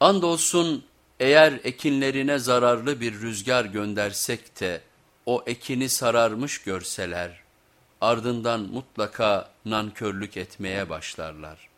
Andolsun eğer ekinlerine zararlı bir rüzgar göndersek de o ekini sararmış görseler ardından mutlaka nankörlük etmeye başlarlar.